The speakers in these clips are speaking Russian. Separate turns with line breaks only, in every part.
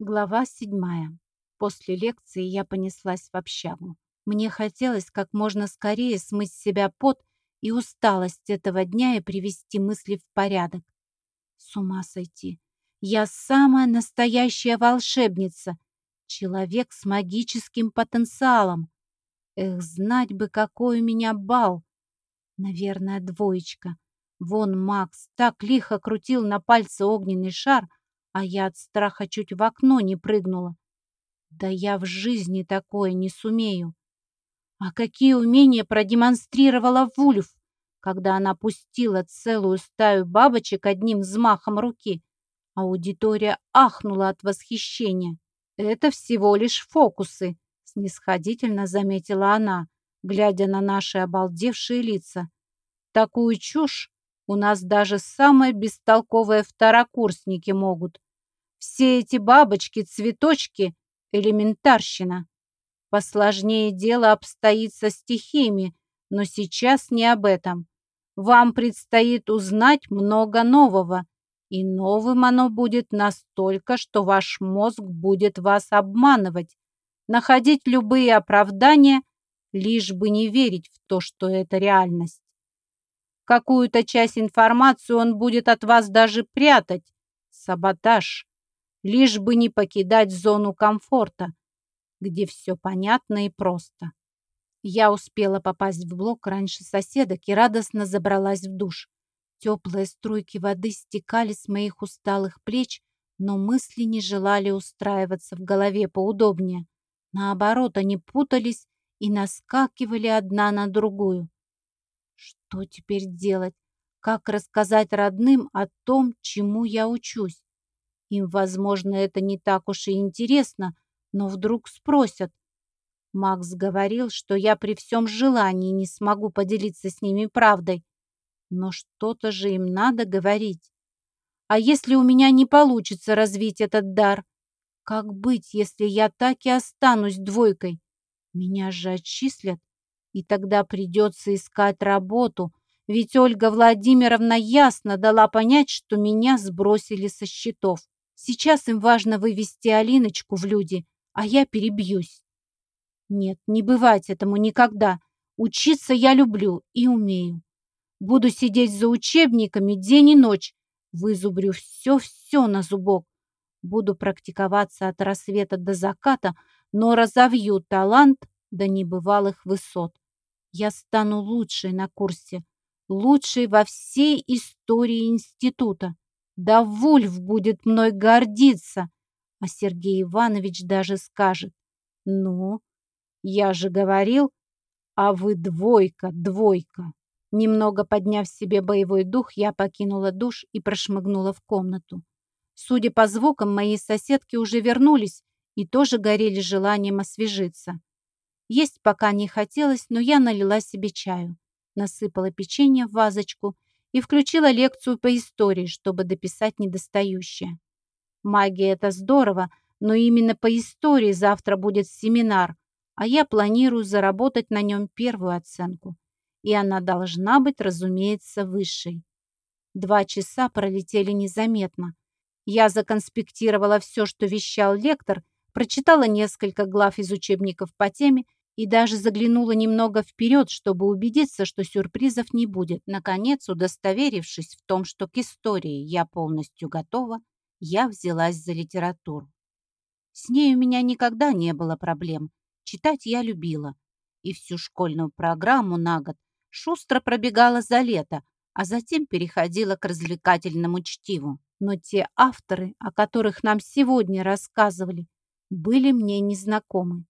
Глава седьмая. После лекции я понеслась в общагу. Мне хотелось как можно скорее смыть с себя пот и усталость этого дня и привести мысли в порядок. С ума сойти. Я самая настоящая волшебница. Человек с магическим потенциалом. Эх, знать бы, какой у меня бал. Наверное, двоечка. Вон Макс так лихо крутил на пальце огненный шар, а я от страха чуть в окно не прыгнула. Да я в жизни такое не сумею. А какие умения продемонстрировала Вульф, когда она пустила целую стаю бабочек одним взмахом руки. Аудитория ахнула от восхищения. «Это всего лишь фокусы», — снисходительно заметила она, глядя на наши обалдевшие лица. «Такую чушь у нас даже самые бестолковые второкурсники могут. Все эти бабочки, цветочки — элементарщина. Посложнее дело обстоит со стихиями, но сейчас не об этом. Вам предстоит узнать много нового, и новым оно будет настолько, что ваш мозг будет вас обманывать, находить любые оправдания, лишь бы не верить в то, что это реальность. Какую-то часть информации он будет от вас даже прятать. Саботаж лишь бы не покидать зону комфорта, где все понятно и просто. Я успела попасть в блок раньше соседок и радостно забралась в душ. Теплые струйки воды стекали с моих усталых плеч, но мысли не желали устраиваться в голове поудобнее. Наоборот, они путались и наскакивали одна на другую. Что теперь делать? Как рассказать родным о том, чему я учусь? Им, возможно, это не так уж и интересно, но вдруг спросят. Макс говорил, что я при всем желании не смогу поделиться с ними правдой. Но что-то же им надо говорить. А если у меня не получится развить этот дар? Как быть, если я так и останусь двойкой? Меня же отчислят, и тогда придется искать работу, ведь Ольга Владимировна ясно дала понять, что меня сбросили со счетов. Сейчас им важно вывести Алиночку в люди, а я перебьюсь. Нет, не бывать этому никогда. Учиться я люблю и умею. Буду сидеть за учебниками день и ночь. Вызубрю все-все на зубок. Буду практиковаться от рассвета до заката, но разовью талант до небывалых высот. Я стану лучшей на курсе, лучшей во всей истории института. Да Вульф будет мной гордиться, а Сергей Иванович даже скажет, ну, я же говорил, а вы двойка, двойка. Немного подняв себе боевой дух, я покинула душ и прошмыгнула в комнату. Судя по звукам, мои соседки уже вернулись и тоже горели желанием освежиться. Есть пока не хотелось, но я налила себе чаю, насыпала печенье в вазочку и включила лекцию по истории, чтобы дописать недостающее. Магия – это здорово, но именно по истории завтра будет семинар, а я планирую заработать на нем первую оценку. И она должна быть, разумеется, высшей. Два часа пролетели незаметно. Я законспектировала все, что вещал лектор, прочитала несколько глав из учебников по теме и даже заглянула немного вперед, чтобы убедиться, что сюрпризов не будет. Наконец, удостоверившись в том, что к истории я полностью готова, я взялась за литературу. С ней у меня никогда не было проблем. Читать я любила. И всю школьную программу на год шустро пробегала за лето, а затем переходила к развлекательному чтиву. Но те авторы, о которых нам сегодня рассказывали, были мне незнакомы.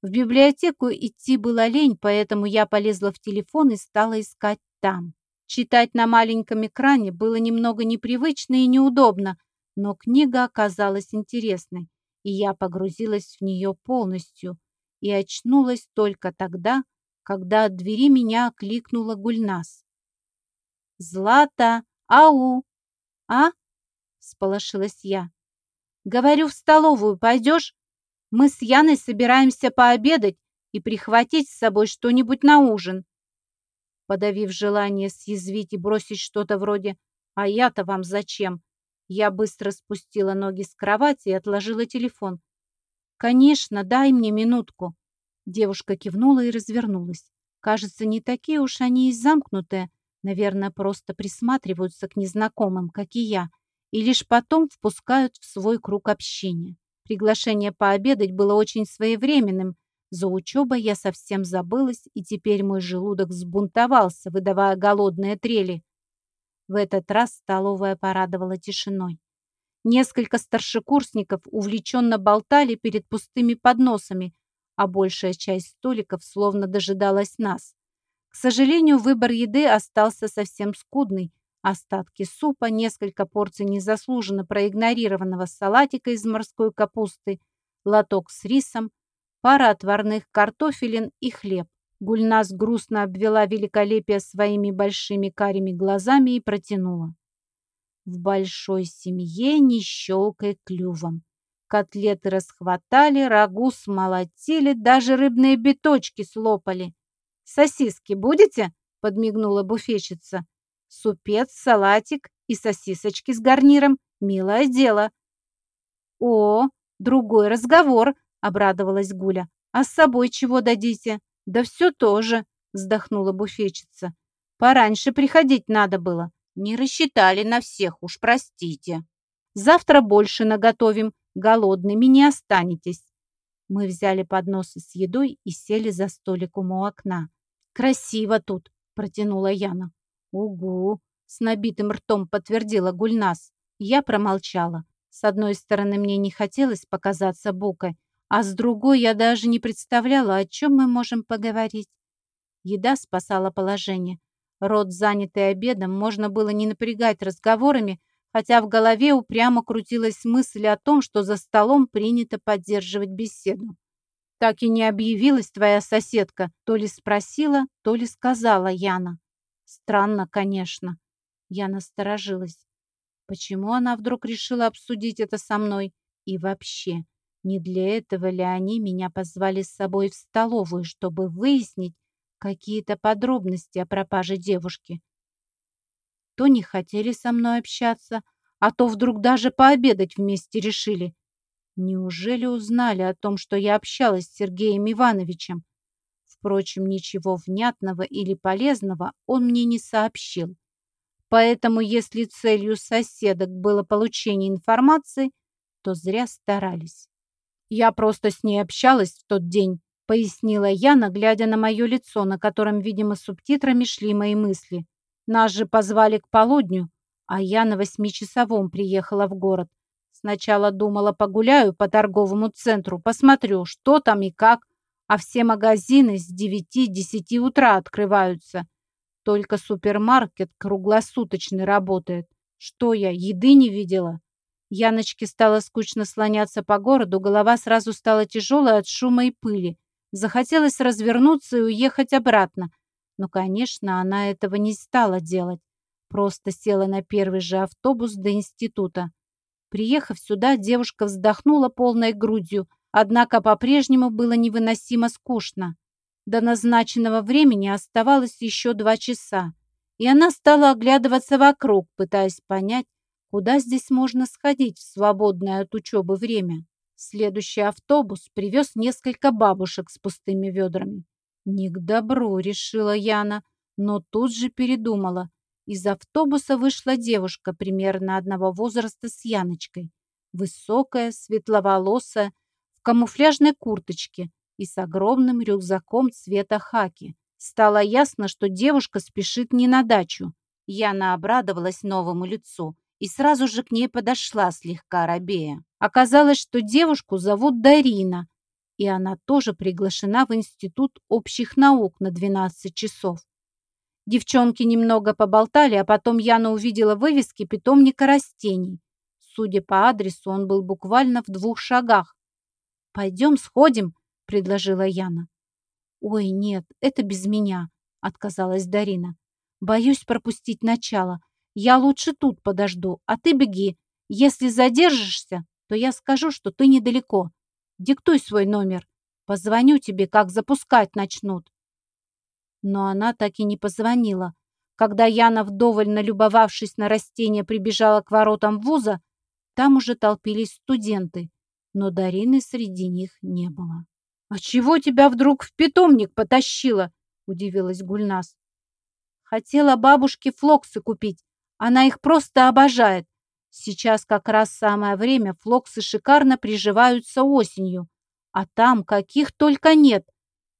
В библиотеку идти было лень, поэтому я полезла в телефон и стала искать там. Читать на маленьком экране было немного непривычно и неудобно, но книга оказалась интересной, и я погрузилась в нее полностью и очнулась только тогда, когда от двери меня окликнула Гульнас. «Злата! Ау! А?» — сполошилась я. «Говорю, в столовую пойдешь? Мы с Яной собираемся пообедать и прихватить с собой что-нибудь на ужин. Подавив желание съязвить и бросить что-то вроде «А я-то вам зачем?», Я быстро спустила ноги с кровати и отложила телефон. «Конечно, дай мне минутку». Девушка кивнула и развернулась. Кажется, не такие уж они и замкнутые. Наверное, просто присматриваются к незнакомым, как и я, и лишь потом впускают в свой круг общения. Приглашение пообедать было очень своевременным. За учебой я совсем забылась, и теперь мой желудок взбунтовался, выдавая голодные трели. В этот раз столовая порадовала тишиной. Несколько старшекурсников увлеченно болтали перед пустыми подносами, а большая часть столиков словно дожидалась нас. К сожалению, выбор еды остался совсем скудный. Остатки супа, несколько порций незаслуженно проигнорированного салатика из морской капусты, лоток с рисом, пара отварных картофелин и хлеб. Гульнас грустно обвела великолепие своими большими карими глазами и протянула. В большой семье не щелкай клювом. Котлеты расхватали, рагу смолотили, даже рыбные биточки слопали. «Сосиски будете?» — подмигнула буфетчица. «Супец, салатик и сосисочки с гарниром. Милое дело». «О, другой разговор», — обрадовалась Гуля. «А с собой чего дадите?» «Да все тоже», — вздохнула буфетчица. «Пораньше приходить надо было. Не рассчитали на всех, уж простите. Завтра больше наготовим, голодными не останетесь». Мы взяли подносы с едой и сели за столиком у окна. «Красиво тут», — протянула Яна. «Угу», — с набитым ртом подтвердила Гульнас. Я промолчала. С одной стороны, мне не хотелось показаться букой, а с другой я даже не представляла, о чем мы можем поговорить. Еда спасала положение. Рот, занятый обедом, можно было не напрягать разговорами, хотя в голове упрямо крутилась мысль о том, что за столом принято поддерживать беседу. «Так и не объявилась твоя соседка», то ли спросила, то ли сказала Яна. Странно, конечно. Я насторожилась. Почему она вдруг решила обсудить это со мной? И вообще, не для этого ли они меня позвали с собой в столовую, чтобы выяснить какие-то подробности о пропаже девушки? То не хотели со мной общаться, а то вдруг даже пообедать вместе решили. Неужели узнали о том, что я общалась с Сергеем Ивановичем? Впрочем, ничего внятного или полезного он мне не сообщил. Поэтому, если целью соседок было получение информации, то зря старались. «Я просто с ней общалась в тот день», — пояснила Яна, глядя на мое лицо, на котором, видимо, субтитрами шли мои мысли. «Нас же позвали к полудню, а я на восьмичасовом приехала в город. Сначала думала, погуляю по торговому центру, посмотрю, что там и как, а все магазины с девяти-десяти утра открываются. Только супермаркет круглосуточный работает. Что я, еды не видела?» Яночке стало скучно слоняться по городу, голова сразу стала тяжелой от шума и пыли. Захотелось развернуться и уехать обратно. Но, конечно, она этого не стала делать. Просто села на первый же автобус до института. Приехав сюда, девушка вздохнула полной грудью, однако по-прежнему было невыносимо скучно. До назначенного времени оставалось еще два часа, и она стала оглядываться вокруг, пытаясь понять, Куда здесь можно сходить в свободное от учебы время? Следующий автобус привез несколько бабушек с пустыми ведрами. Не к добру, решила Яна, но тут же передумала. Из автобуса вышла девушка примерно одного возраста с Яночкой. Высокая, светловолосая, камуфляжной курточке и с огромным рюкзаком цвета хаки. Стало ясно, что девушка спешит не на дачу. Яна обрадовалась новому лицу и сразу же к ней подошла слегка робея. Оказалось, что девушку зовут Дарина, и она тоже приглашена в Институт общих наук на 12 часов. Девчонки немного поболтали, а потом Яна увидела вывески питомника растений. Судя по адресу, он был буквально в двух шагах. «Пойдем сходим», — предложила Яна. «Ой, нет, это без меня», — отказалась Дарина. «Боюсь пропустить начало. Я лучше тут подожду, а ты беги. Если задержишься, то я скажу, что ты недалеко. Диктуй свой номер. Позвоню тебе, как запускать начнут. Но она так и не позвонила. Когда Яна, вдоволь налюбовавшись на растения, прибежала к воротам вуза, там уже толпились студенты, но Дарины среди них не было. «А чего тебя вдруг в питомник потащило?» – удивилась Гульнас. «Хотела бабушке флоксы купить. Она их просто обожает. Сейчас как раз самое время, флоксы шикарно приживаются осенью. А там каких только нет.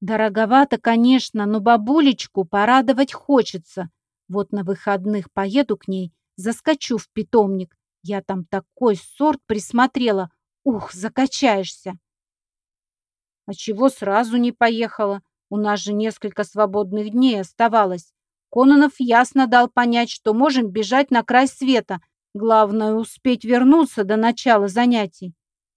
Дороговато, конечно, но бабулечку порадовать хочется. Вот на выходных поеду к ней, заскочу в питомник. Я там такой сорт присмотрела. Ух, закачаешься. А чего сразу не поехала? У нас же несколько свободных дней оставалось. Кононов ясно дал понять, что можем бежать на край света. Главное, успеть вернуться до начала занятий.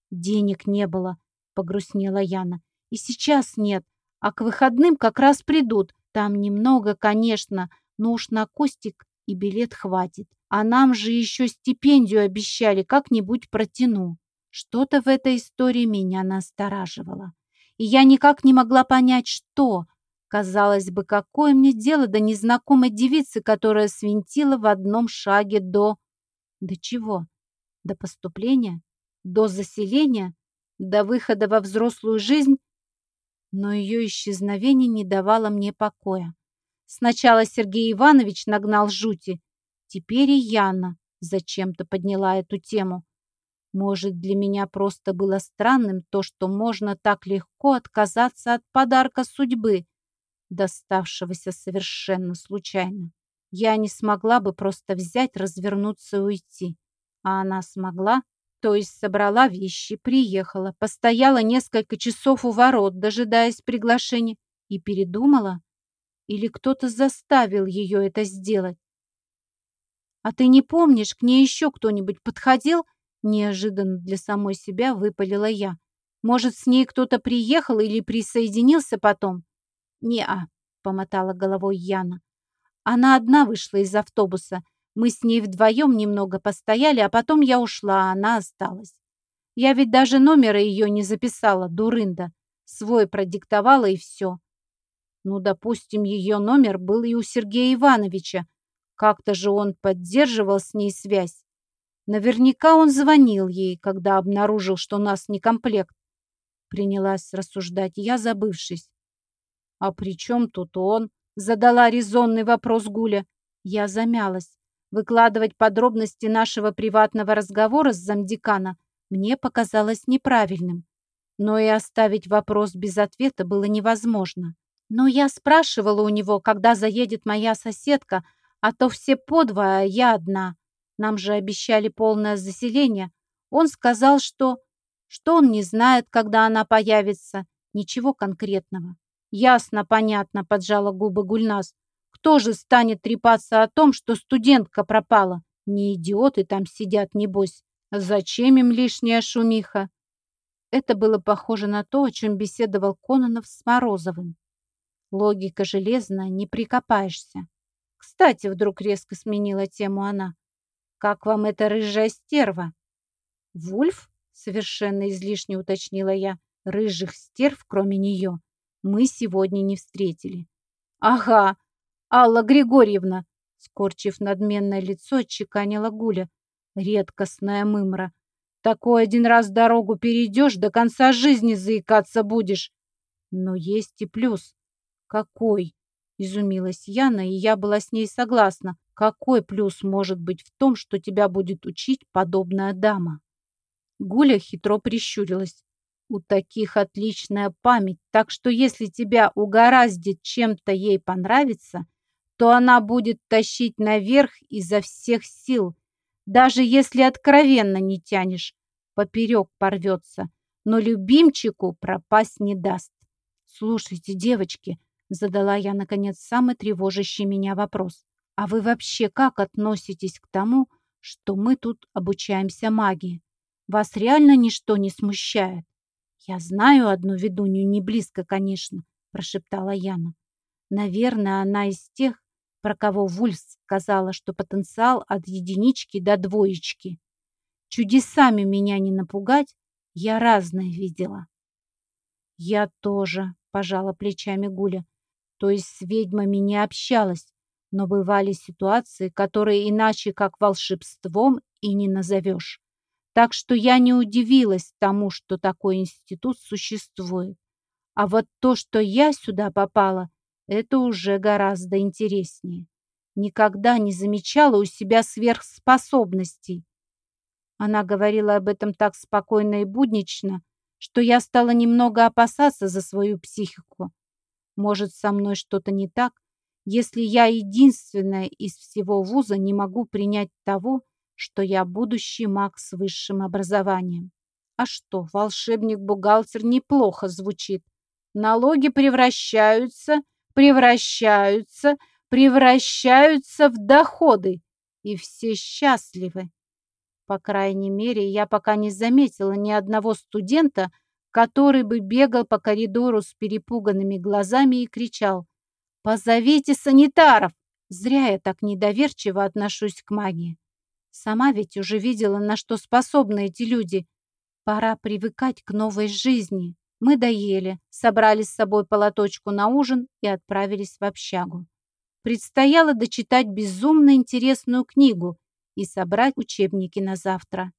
Денег не было, погрустнела Яна. И сейчас нет, а к выходным как раз придут. Там немного, конечно, но уж на Костик и билет хватит. А нам же еще стипендию обещали, как-нибудь протяну. Что-то в этой истории меня настораживало. И я никак не могла понять, что. Казалось бы, какое мне дело до незнакомой девицы, которая свинтила в одном шаге до... До чего? До поступления? До заселения? До выхода во взрослую жизнь? Но ее исчезновение не давало мне покоя. Сначала Сергей Иванович нагнал жути, теперь и Яна зачем-то подняла эту тему. Может, для меня просто было странным то, что можно так легко отказаться от подарка судьбы, доставшегося совершенно случайно. Я не смогла бы просто взять, развернуться и уйти. А она смогла, то есть собрала вещи, приехала, постояла несколько часов у ворот, дожидаясь приглашения, и передумала? Или кто-то заставил ее это сделать? «А ты не помнишь, к ней еще кто-нибудь подходил?» Неожиданно для самой себя выпалила я. «Может, с ней кто-то приехал или присоединился потом?» «Не-а», — помотала головой Яна. Она одна вышла из автобуса. Мы с ней вдвоем немного постояли, а потом я ушла, а она осталась. Я ведь даже номера ее не записала, дурында. Свой продиктовала и все. Ну, допустим, ее номер был и у Сергея Ивановича. Как-то же он поддерживал с ней связь. Наверняка он звонил ей, когда обнаружил, что нас не комплект. Принялась рассуждать я, забывшись. А при чем тут он? Задала резонный вопрос Гуля. Я замялась. Выкладывать подробности нашего приватного разговора с замдекана мне показалось неправильным. Но и оставить вопрос без ответа было невозможно. Но я спрашивала у него, когда заедет моя соседка, а то все по два, а я одна. Нам же обещали полное заселение. Он сказал, что... Что он не знает, когда она появится. Ничего конкретного. Ясно, понятно, поджала губы Гульнас. Кто же станет трепаться о том, что студентка пропала? Не идиоты там сидят, небось. Зачем им лишняя шумиха? Это было похоже на то, о чем беседовал Кононов с Морозовым. Логика железная, не прикопаешься. Кстати, вдруг резко сменила тему она. Как вам эта рыжая стерва? Вульф? Совершенно излишне уточнила я. Рыжих стерв, кроме нее, мы сегодня не встретили. Ага, Алла Григорьевна, скорчив надменное лицо, отчеканила Гуля. Редкостная мымра. Такой один раз дорогу перейдешь, до конца жизни заикаться будешь. Но есть и плюс. Какой? Изумилась Яна, и я была с ней согласна. Какой плюс может быть в том, что тебя будет учить подобная дама? Гуля хитро прищурилась. У таких отличная память, так что если тебя угораздит чем-то ей понравиться, то она будет тащить наверх изо всех сил. Даже если откровенно не тянешь, поперек порвется, но любимчику пропасть не даст. Слушайте, девочки, задала я, наконец, самый тревожащий меня вопрос. А вы вообще как относитесь к тому, что мы тут обучаемся магии? Вас реально ничто не смущает? «Я знаю одну ведунью, не близко, конечно», — прошептала Яна. «Наверное, она из тех, про кого Вульф сказала, что потенциал от единички до двоечки. Чудесами меня не напугать, я разное видела». «Я тоже», — пожала плечами Гуля. «То есть с ведьмами не общалась, Но бывали ситуации, которые иначе как волшебством и не назовешь. Так что я не удивилась тому, что такой институт существует. А вот то, что я сюда попала, это уже гораздо интереснее. Никогда не замечала у себя сверхспособностей. Она говорила об этом так спокойно и буднично, что я стала немного опасаться за свою психику. Может, со мной что-то не так, если я единственная из всего вуза не могу принять того, что я будущий маг с высшим образованием. А что, волшебник-бухгалтер неплохо звучит. Налоги превращаются, превращаются, превращаются в доходы, и все счастливы. По крайней мере, я пока не заметила ни одного студента, который бы бегал по коридору с перепуганными глазами и кричал «Позовите санитаров!» Зря я так недоверчиво отношусь к магии. Сама ведь уже видела, на что способны эти люди. Пора привыкать к новой жизни. Мы доели, собрали с собой полоточку на ужин и отправились в общагу. Предстояло дочитать безумно интересную книгу и собрать учебники на завтра.